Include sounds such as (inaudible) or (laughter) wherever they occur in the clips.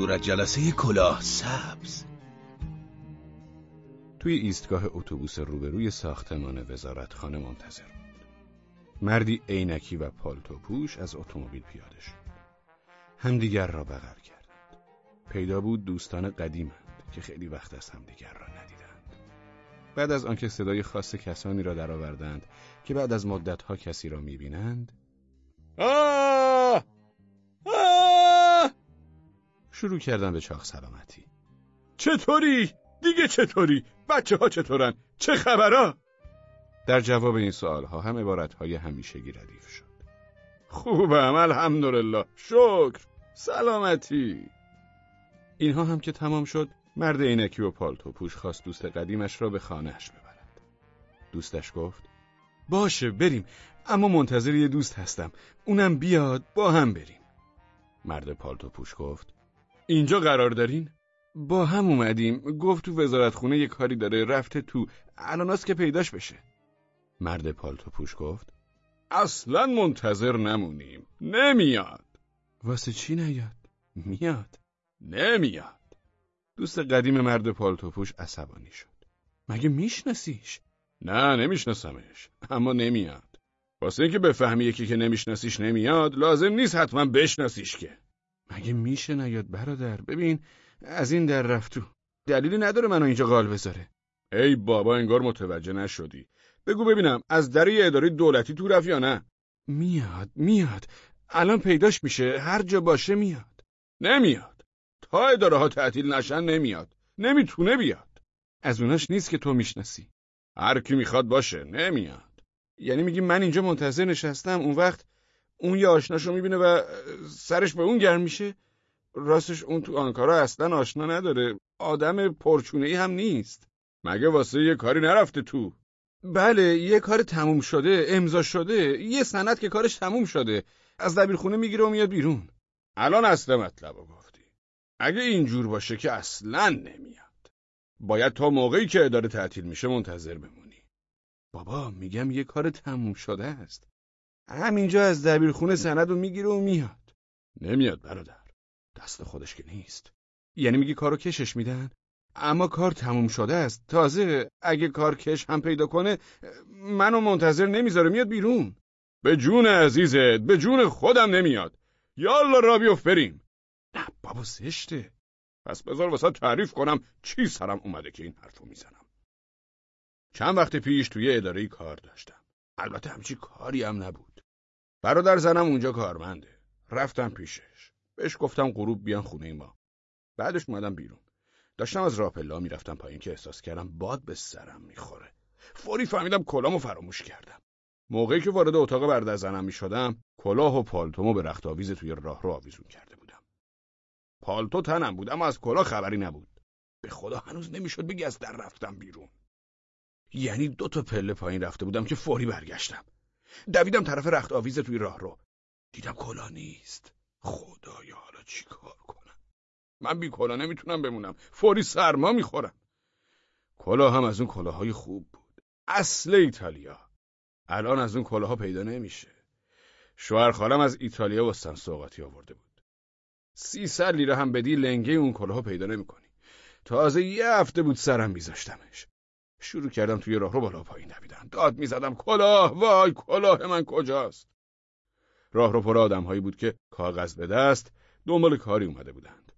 صورت جلسه کلاه سبز توی ایستگاه اتوبوس روبروی ساختمان وزارتخانه منتظر بود. مردی عینکی و پالتو پوش از اتومبیل پیاده شد. همدیگر را بغل کردند. پیدا بود دوستان قدیمند که خیلی وقت از همدیگر را ندیدند. بعد از آنکه صدای خاص کسانی را درآوردند که بعد از مدتها کسی را می‌بینند آه! شروع کردن به چاخ سلامتی. چطوری؟ دیگه چطوری؟ بچه ها چطورن؟ چه خبرها؟ در جواب این سوالها هم عبارتهای همیشگی ردیف شد. خوبم الحمدلله شکر سلامتی اینها هم که تمام شد مرد عینکی و پالتو پوش خواست دوست قدیمش را به خانهش ببرد. دوستش گفت باشه بریم اما منتظر یه دوست هستم اونم بیاد با هم بریم مرد پالتو پوش گفت اینجا قرار دارین؟ با هم اومدیم. گفت تو وزارتخونه یه کاری داره رفته تو الاناست که پیداش بشه. مرد پالتو پوش گفت اصلا منتظر نمونیم. نمیاد. واسه چی نیاد؟ میاد. نمیاد. دوست قدیم مرد پالتو پوش عصبانی شد. مگه میشناسیش؟ نه نمیشناسمش. اما نمیاد. واسه اینکه بفهمی یکی که نمیشناسیش نمیاد لازم نیست حتما بشناسیش که. مگه میشه نیاد برادر؟ ببین از این در رفتو دلیلی نداره منو اینجا قال بذاره. ای بابا انگار متوجه نشدی. بگو ببینم از در یه اداره دولتی تو رفت یا نه؟ میاد میاد. الان پیداش میشه هر جا باشه میاد. نمیاد. تا اداره ها تعطیل نشن نمیاد. نمی‌تونه بیاد. از اوناش نیست که تو می‌شناسی. هر کی می‌خواد باشه نمیاد. یعنی میگی من اینجا منتظر نشستم اون وقت اون یه آشناشو می‌بینه و سرش به اون گرم میشه. راستش اون تو آنکارا اصلا آشنا نداره. آدم پرچونه ای هم نیست. مگه واسه یه کاری نرفته تو؟ بله یه کار تموم شده امضا شده. یه سند که کارش تموم شده. از دبیرخونه می‌گیره و میاد بیرون. الان اصل مطلب رو گفتی. اگه اینجور باشه که اصلا نمیاد. باید تا موقعی که اداره تعطیل میشه منتظر بمونی. بابا میگم یه کار تموم شده است. همینجا از دبیرخونه سند رو می‌گیره و میاد. نمیاد برادر. دست خودش که نیست. یعنی میگی کارو کشش میدن؟ اما کار تموم شده است. تازه اگه کار کش هم پیدا کنه منو منتظر نمی‌ذاره میاد بیرون. به جون عزیزت به جون خودم نمیاد. یالا را بریم. نه بابا زشته. پس بذار واسه تعریف کنم چی سرم اومده که این حرفو می‌زنم. چند وقت پیش توی اداره کار داشتم. البته همچی کاری هم نبود. برادر زنم اونجا کارمنده. رفتم پیشش. بهش گفتم غروب بیان خونه ما. بعدش اومدم بیرون. داشتم از راپلا می‌رفتم پایین که احساس کردم باد به سرم می‌خوره. فوری فهمیدم کلامو فراموش کردم. موقعی که وارد اتاق برادر زنم می‌شدم کلاه و پالتومو به رخت آویز توی راه رو آویزون کرده بودم. پالتو تنم بود اما از کلاه خبری نبود. به خدا هنوز نمی‌شد بگی از در رفتم بیرون. یعنی دو تا پله پایین رفته بودم که فوری برگشتم. دویدم طرف رخت آویز توی راه رو. دیدم کلاه نیست. خدایا حالا چی کار کنم؟ من بی کلاه نمی‌تونم بمونم. فوری سرما می‌خورم. کلاه هم از اون کلاهای خوب بود. اصل ایتالیا. الان از اون کلاها پیدا نمیشه. شوهر خالم از ایتالیا وستن سوقاتی آورده بود. سیصد لیره هم بدی لنگه اون کلاها پیدا نمی‌کنی. تازه یه هفته بود سرم میذاشتمش. شروع کردم توی راه رو بالا پایین دویدن. داد می‌زدم کلاه وای کلاه من کجاست؟ راه رو پر آدم هایی بود که کاغذ به دست دنبال کاری اومده بودند.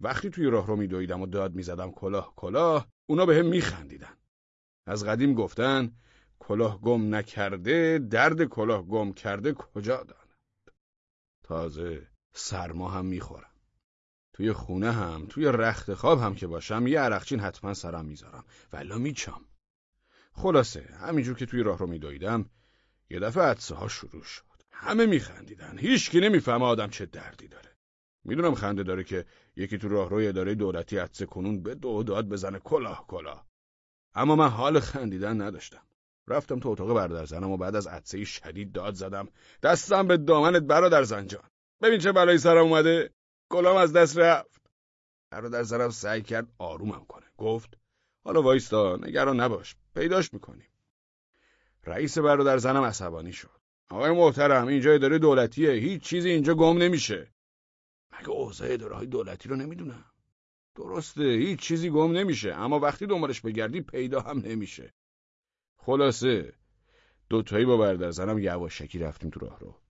وقتی توی راه رو میدویدم و داد می‌زدم کلاه کلاه اونا به هم میخندیدن. از قدیم گفتن کلاه گم نکرده درد کلاه گم کرده کجا داند تازه سرما هم می‌خورم. توی خونه هم توی رخت خواب هم که باشم یه عرقچین حتما سرم می‌ذارم. ولا میچام. خلاصه همینجور که توی راه رو میدویدم یه دفعه عدسه ها شروع شد. همه میخندیدن. هیچکی نمی‌فهمه آدم چه دردی داره. می‌دونم خنده داره که یکی تو راهروی اداره دولتی عدسه کنون به دو داد بزنه. کلاه کلاه. اما من حال خندیدن نداشتم. رفتم تو اتاق برادر زنم و بعد از عدسه شدید داد زدم. دستم به دامنت برادر زنجان. ببین چه بلایی سرم اومده. کلام از دست رفت. برادر زنم سعی کرد آرومم کنه. گفت حالا وایستا نگران نباش پیداش می‌کنیم. رئیس برادر زنم عصبانی شد. آقای محترم اینجا اداره دولتیه هیچ چیزی اینجا گم نمیشه. مگه اوضاع اداره های دولتی رو نمی‌دونم؟ درسته هیچ چیزی گم نمیشه اما وقتی دنبالش بگردی پیدا هم نمیشه. خلاصه دوتایی با برادر زنم یواشکی رفتیم تو راه رو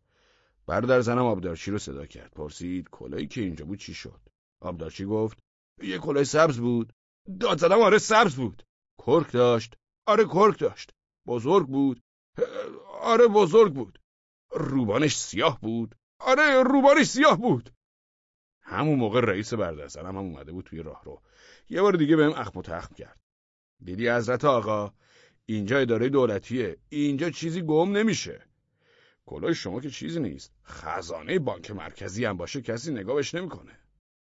برادر زنم آبدارچی رو صدا کرد. پرسید کلاهی که اینجا بود چی شد؟ آبدارچی گفت یه کلاه سبز بود. داد زدم آره سبز بود. کرک داشت. آره کرک داشت. بزرگ بود. آره بزرگ بود. روبانش سیاه بود. آره روبانش سیاه بود. همون موقع رئیس بردرزنم هم اومده بود توی راه رو یه بار دیگه بهم اخم و تخم کرد. دیدی حضرت آقا اینجا اداره دولتیه. اینجا چیزی گم نمیشه. کلاه شما که چیزی نیست. خزانه بانک مرکزی هم باشه کسی نگاهش نمی‌کنه.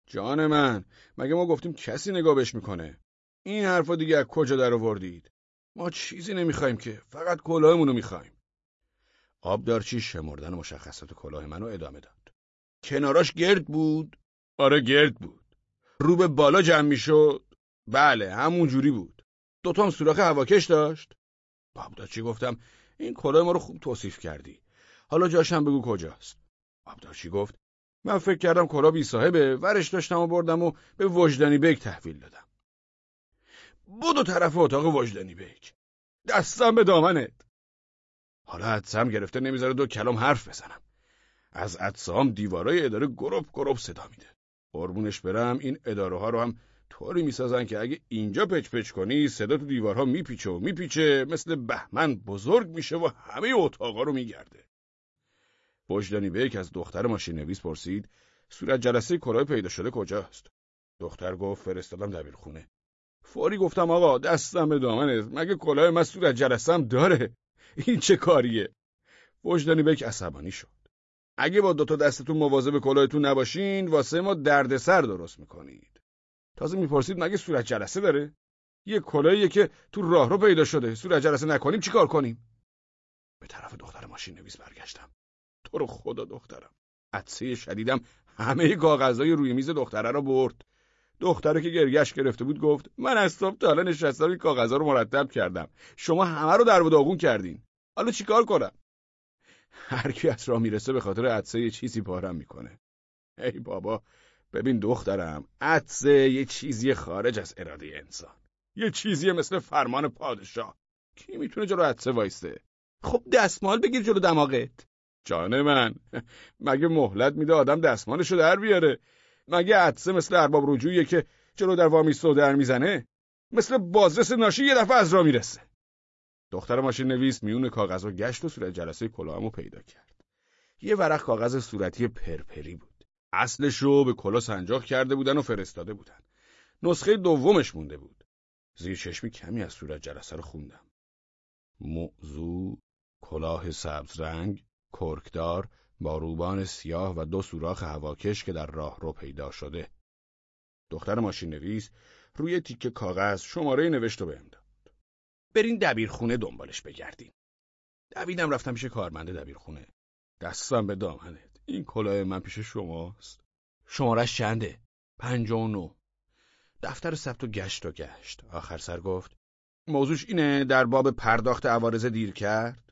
جان من مگه ما گفتیم کسی نگاهش می‌کنه؟ این حرفا دیگه از کجا در آوردید ما چیزی نمی‌خوایم که فقط کلاهمون رو می‌خوایم. آبدارچی شمردن مشخصات کلاه منو ادامه داد. کناراش گرد بود؟ آره گرد بود. رو به بالا جمع می‌شد؟ بله همون جوری بود. دوتام سوراخ هواکش داشت. آبدارچی گفتم این کلاه ما رو خوب توصیف کردی. حالا جاشم بگو کجاست؟ آبدارچی گفت؟ من فکر کردم کلاه بی صاحبه. ورش داشتم و بردم و به وجدانی بیگ تحویل دادم. دویدم طرف اتاق وجدانی بیگ. دستم به دامنت. حالا عدسم گرفته نمی‌ذاره دو کلام حرف بزنم. از عطسه‌هام دیوارای اداره گروپ گروپ صدا میده. قربونش برم این اداره ها رو هم طوری می‌سازن که اگه اینجا پچ پچ کنی صدا تو دیوارها میپیچه و میپیچه مثل بهمن بزرگ میشه و همه اتاقا رو میگرده. وجدانی بیک از دختر ماشین نویس پرسید صورت جلسه کلاه پیدا شده کجاست؟ دختر گفت فرستادم دبیرخونه. فوری گفتم آقا دستم به دامنت. مگه کلاه من صورت جلسم داره؟ این چه کاریه؟ وجدانی بیک عصبانی شد. اگه با دوتا دستتون مواظب کلاهتون نباشین واسه ما دردسر درست می‌کنید. تازه می‌پرسید مگه صورت جلسه داره؟ یه کلاهیه که تو راه رو پیدا شده. صورت جلسه نکنیم چیکار کنیم؟ به طرف دختر ماشین نویس برگشتم. تو رو خدا دخترم. عدسه شدیدم همه کاغذهای روی میز دختره رو برد. دختره که گرگش گرفته بود گفت من از صبح تا حالا نشستم این کاغذها رو مرتب کردم. شما همه رو در و داغون کردین. حالا چیکار کنم؟ هر کی از راه می‌رسه به خاطر عدسه یه چیزی پارم می‌کنه. ای بابا ببین دخترم عدسه یه چیزی خارج از اراده انسان. یه چیزی مثل فرمان پادشاه. کی می‌تونه جلو عدسه وایسته خب دستمال بگیر جلو دماغت. جان من. مگه مهلت میده آدم دستمالشو در بیاره؟ مگه عدسه مثل ارباب رجوعیه که جلو در وامیستو در می‌زنه؟ مثل بازرس ناشی یه دفعه از را می‌رسه. دختر ماشین نویس میون کاغذ و گشت و صورت جلسه کلاهمو پیدا کرد. یه ورق کاغذ صورتی پرپری بود. اصلش رو به کلا سنجاق کرده بودن و فرستاده بودن. نسخه دومش مونده بود. زیر چشمی کمی از صورت جلسه رو خوندم. موضوع کلاه سبز رنگ کرکدار با روبان سیاه و دو سوراخ هواکش که در راه رو پیدا شده. دختر ماشین نویس روی تیکه کاغذ شماره نوشت و بهم داد. برین دبیرخونه دنبالش بگردین. دویدم رفتم پیش کارمند دبیرخونه. دستم به دامنت. این کلاه من پیش شماست. شمارش چنده؟ پنجا و نو. دفتر ثبت و گشت و گشت. آخر سر گفت موضوعش اینه در باب پرداخت عوارض دیر کرد.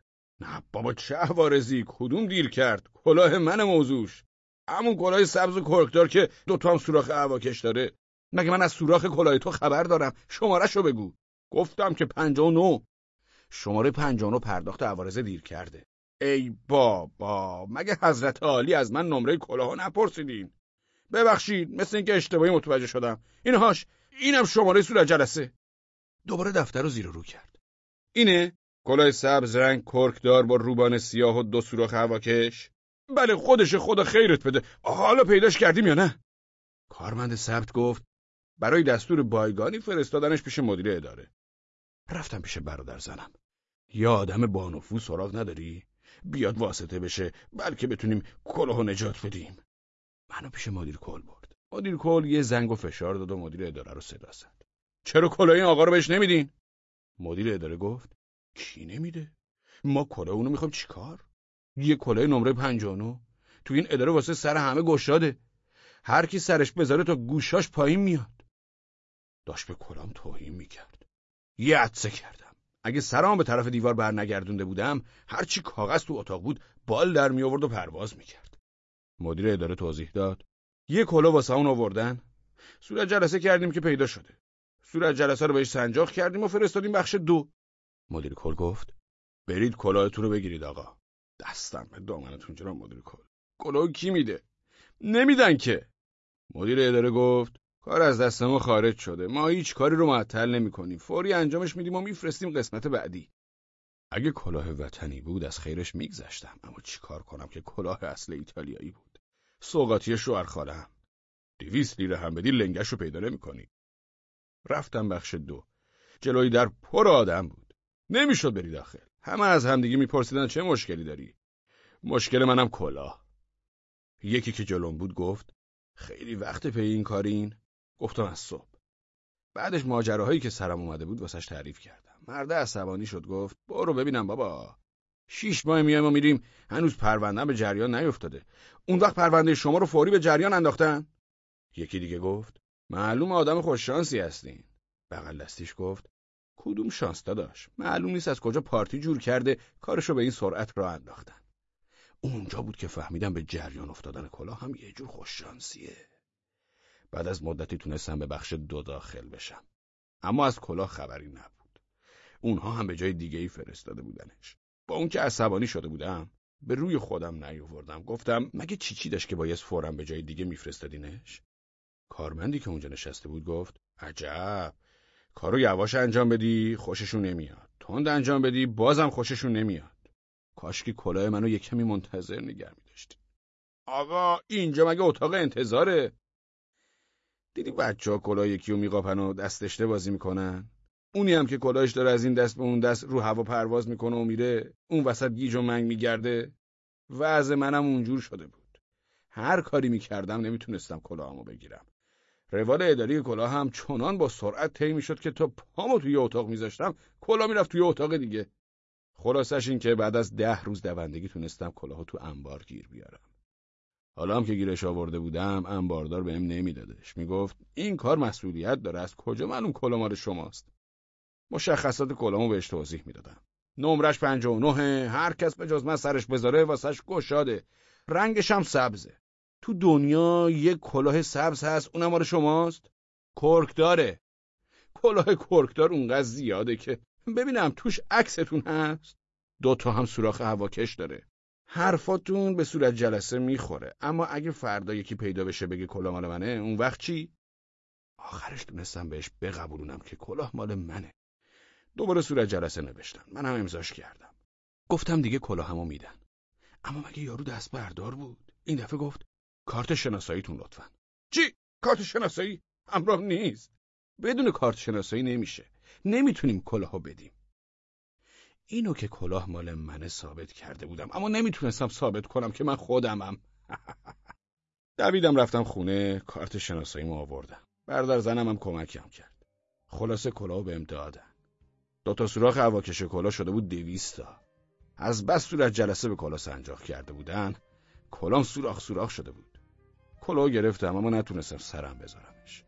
نه بابا چه عوارضی؟ کدوم دیر کرد؟ کلاه من موضوعش. همون کلاه سبز و کرکدار که دوتا هم سوراخ هواکش داره. مگه من از سوراخ کلاه تو خبر دارم؟ شمارهشو بگو. گفتم که پنجا و نو شماره پنجا و نو پرداخت عوارض دیر کرده. ای بابا مگه حضرت عالی از من نمره کلاه نپرسیدین؟ ببخشید مثل اینکه اشتباهی متوجه شدم. اینهاش اینم شماره صورت جلسه. دوباره دفتر رو زیر رو کرد. اینه؟ کلاه سبز رنگ کرکدار با روبان سیاه و دو سوراخ هواکش؟ بله خودشه خدا خیرت بده. حالا پیداش کردیم یا نه؟ کارمند ثبت گفت برای دستور بایگانی فرستادنش پیش مدیر اداره. رفتم پیش برادر زنم. یا آدم بانفو سراغ نداری؟ بیاد واسطه بشه بلکه بتونیم کلاهو نجات بدیم. منو پیش مدیر کل برد. مدیر کل یه زنگ و فشار داد و مدیر اداره رو صدا زد. چرا کلاه این آقا رو بهش نمیدین؟ مدیر اداره گفت کی نمیده؟ ما کلاه اونو می‌خوایم چیکار؟ یه کلاه نمره 59 تو این اداره واسه سر همه گشاده. هر کی سرش بذاره تا گوشاش پایین میاد. داشت به کلام توهین می‌کرد. یه عدسه کردم. اگه سرام به طرف دیوار برنگردونده بودم هرچی کاغذ تو اتاق بود بال در می آورد و پرواز می‌کرد. مدیر اداره توضیح داد. یه کلا واسه اون آوردن. صورت جلسه کردیم که پیدا شده. صورت جلسه رو بهش سنجاق کردیم و فرستادیم بخش دو. مدیر کل گفت برید کلاهتون رو بگیرید آقا. دستم به دامنتون جناب مدیر کل. کلاه کی میده؟ نمیدن که. مدیر اداره گفت کار از دست ما خارج شده. ما هیچ کاری رو معطل نمی‌کنیم. فوری انجامش میدیم و میفرستیم قسمت بعدی. اگه کلاه وطنی بود از خیرش میگذشتم. اما چیکار کنم که کلاه اصل ایتالیایی بود؟ سوقاتی شوهر خالم دویست لیره هم بدی لنگش رو پیدا نمی‌کنی. رفتم بخش دو. جلوی در پر آدم بود. نمی‌شد بری داخل. همه از همدیگه میپرسیدن چه مشکلی داری؟ مشکل منم کلاه. یکی که جلوم بود گفت خیلی وقت پی این کارین گفتم از صبح. بعدش ماجراهایی که سرم اومده بود واسش تعریف کردم. مرده عصبانی شد گفت برو ببینم بابا. شیش ماه میایم و میریم. هنوز پرونده به جریان نیفتاده. اون وقت پرونده شما رو فوری به جریان انداختن؟ یکی دیگه گفت معلوم آدم خوششانسی هستین. بغل دستیش گفت کدوم شانس داداش؟ معلوم نیست از کجا پارتی جور کرده کارشو به این سرعت را انداختن. اونجا بود که فهمیدم به جریان افتادن کلاه هم یه جور خوششانسیه بعد از مدتی تونستم به بخش دو داخل بشم. اما از کلاه خبری نبود. اونها هم به جای دیگه ای فرستاده بودنش. با اون که عصبانی شده بودم به روی خودم نیاوردم. گفتم مگه چی چی داشت که باید فورم به جای دیگه میفرستادینش؟ کارمندی که اونجا نشسته بود گفت عجب! کارو یواش انجام بدی خوششون نمیاد. تند انجام بدی بازم خوششون نمیاد. کاشکی کلاه منو یک کمی منتظر نگه میداشتی. آقا اینجا مگه اتاق انتظاره؟ دیدی بچه ها کلاه یکی رو میقاپن و دستشته بازی می‌کنن؟ اونی هم که کلاهش داره از این دست به اون دست رو هوا پرواز می‌کنه و میره اون وسط گیج و منگ میگرده. وضع منم اونجور شده بود. هر کاری می‌کردم نمی‌تونستم کلاهمو بگیرم. روال اداری کلاه هم چنان با سرعت طی می‌شد که تا پامو توی اتاق میذاشتم کلاه می‌رفت توی اتاق دیگه. خلاصش این که بعد از ده روز دوندگی تونستم کلاهو تو انبار گیر بیارم. حالا هم که گیرش آورده بودم انباردار بهم نمیدادش. می‌گفت این کار مسئولیت داره. از کجا معلوم کلاه مال شماست؟ مشخصات کلامو بهش توضیح می‌دادم. نمرش 59 هر کس به جز من سرش بذاره واسش گشاده. رنگش هم سبزه. تو دنیا یک کلاه سبز هست اونم مال شماست؟ کرک داره کلاه کرکدار اونقدر زیاده که ببینم توش عکستون هست؟ دو تا هم سوراخ هواکش داره. حرفاتون به صورت جلسه می‌خوره. اما اگه فردا یکی پیدا بشه بگه کلاه مال منه اون وقت چی؟ آخرش تونستم بهش بقبولونم که کلاه مال منه. دوباره صورت جلسه نوشتن. منم امضاش کردم. گفتم دیگه کلاهمو میدن. اما مگه یارو دست بردار بود؟ این دفعه گفت کارت شناساییتون لطفا. چی؟ کارت شناسایی؟ همراه نیست. بدون کارت شناسایی نمیشه. نمی‌تونیم کلاهو بدیم. اینو که کلاه مال منه ثابت کرده بودم. اما نمی‌تونستم ثابت کنم که من خودمم. (laughs) دویدم رفتم خونه کارت شناساییمو آوردم. برادر زنم هم کمکم کرد. خلاصه کلاهو بهم دادن. دو تا سوراخ هواکش کلاه شده بود دویستا از بس صورت جلسه به کلاه سنجاق کرده بودن کلام سوراخ سوراخ شده بود. کلاه گرفتم اما نتونستم سرم بذارمش.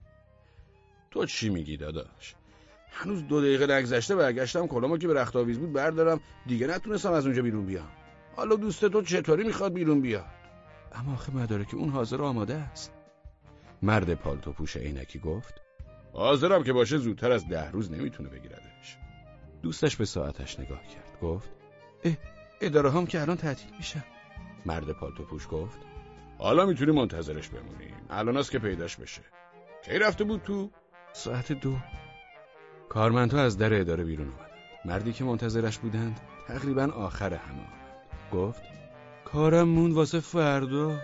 تو چی میگی داداش؟ هنوز دو دقیقه نگذشته برگشتم کلامو که به رخت آویز بود بردارم دیگه نتونستم از اونجا بیرون بیام. حالا دوست تو چطوری می‌خواد بیرون بیاد؟ اما آخه مدارک اون حاضر آماده است. مرد پالتو پوش عینکی گفت حاضرم که باشه زودتر از ده روز نمی‌تونه بگیردش. دوستش به ساعتش نگاه کرد گفت اه اداره هم که الان تعطیل میشن مرد پالتو پوش گفت حالا می‌تونی منتظرش بمونیم. الان است که پیداش بشه. کی رفته بود تو؟ ساعت دو. کارمندها از در اداره بیرون اومدند مردی که منتظرش بودند تقریبا آخر همه. آمد گفت کارم مون واسه فردا؟